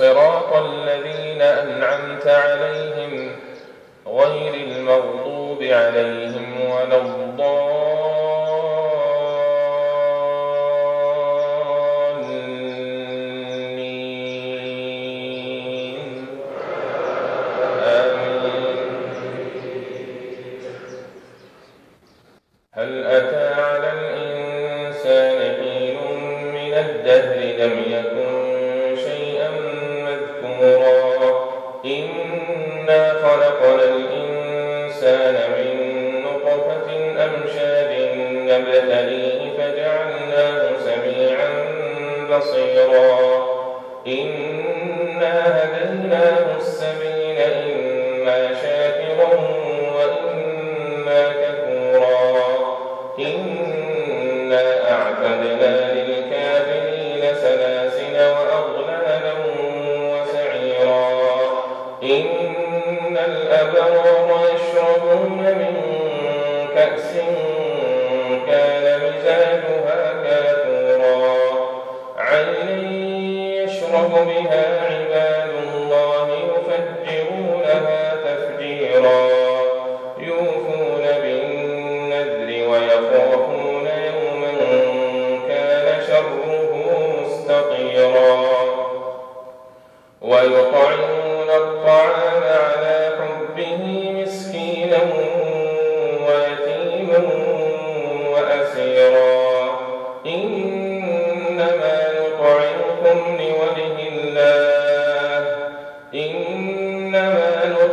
صراط الذين أنعمت عليهم غير المغضوب عليهم ولا الضالين. آمين. هل أتى على الإنسان حين من الدهر لم يكن إنا خلقنا الإنسان من نطفة أمشاج نبتليه فجعلناه سميعا بصيرا إنا هديناه السبيل إما شاكرا وإما كفورا إنا أعتدنا للكافرين سلاسل وأغلالا مزاجها كافورا عينا يشرب بها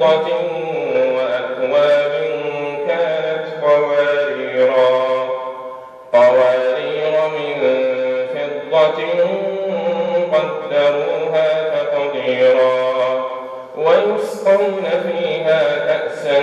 فضة وأكواب كانت قواريرا قوارير من فضة قدروها تقديرا ويسقون فيها كأسا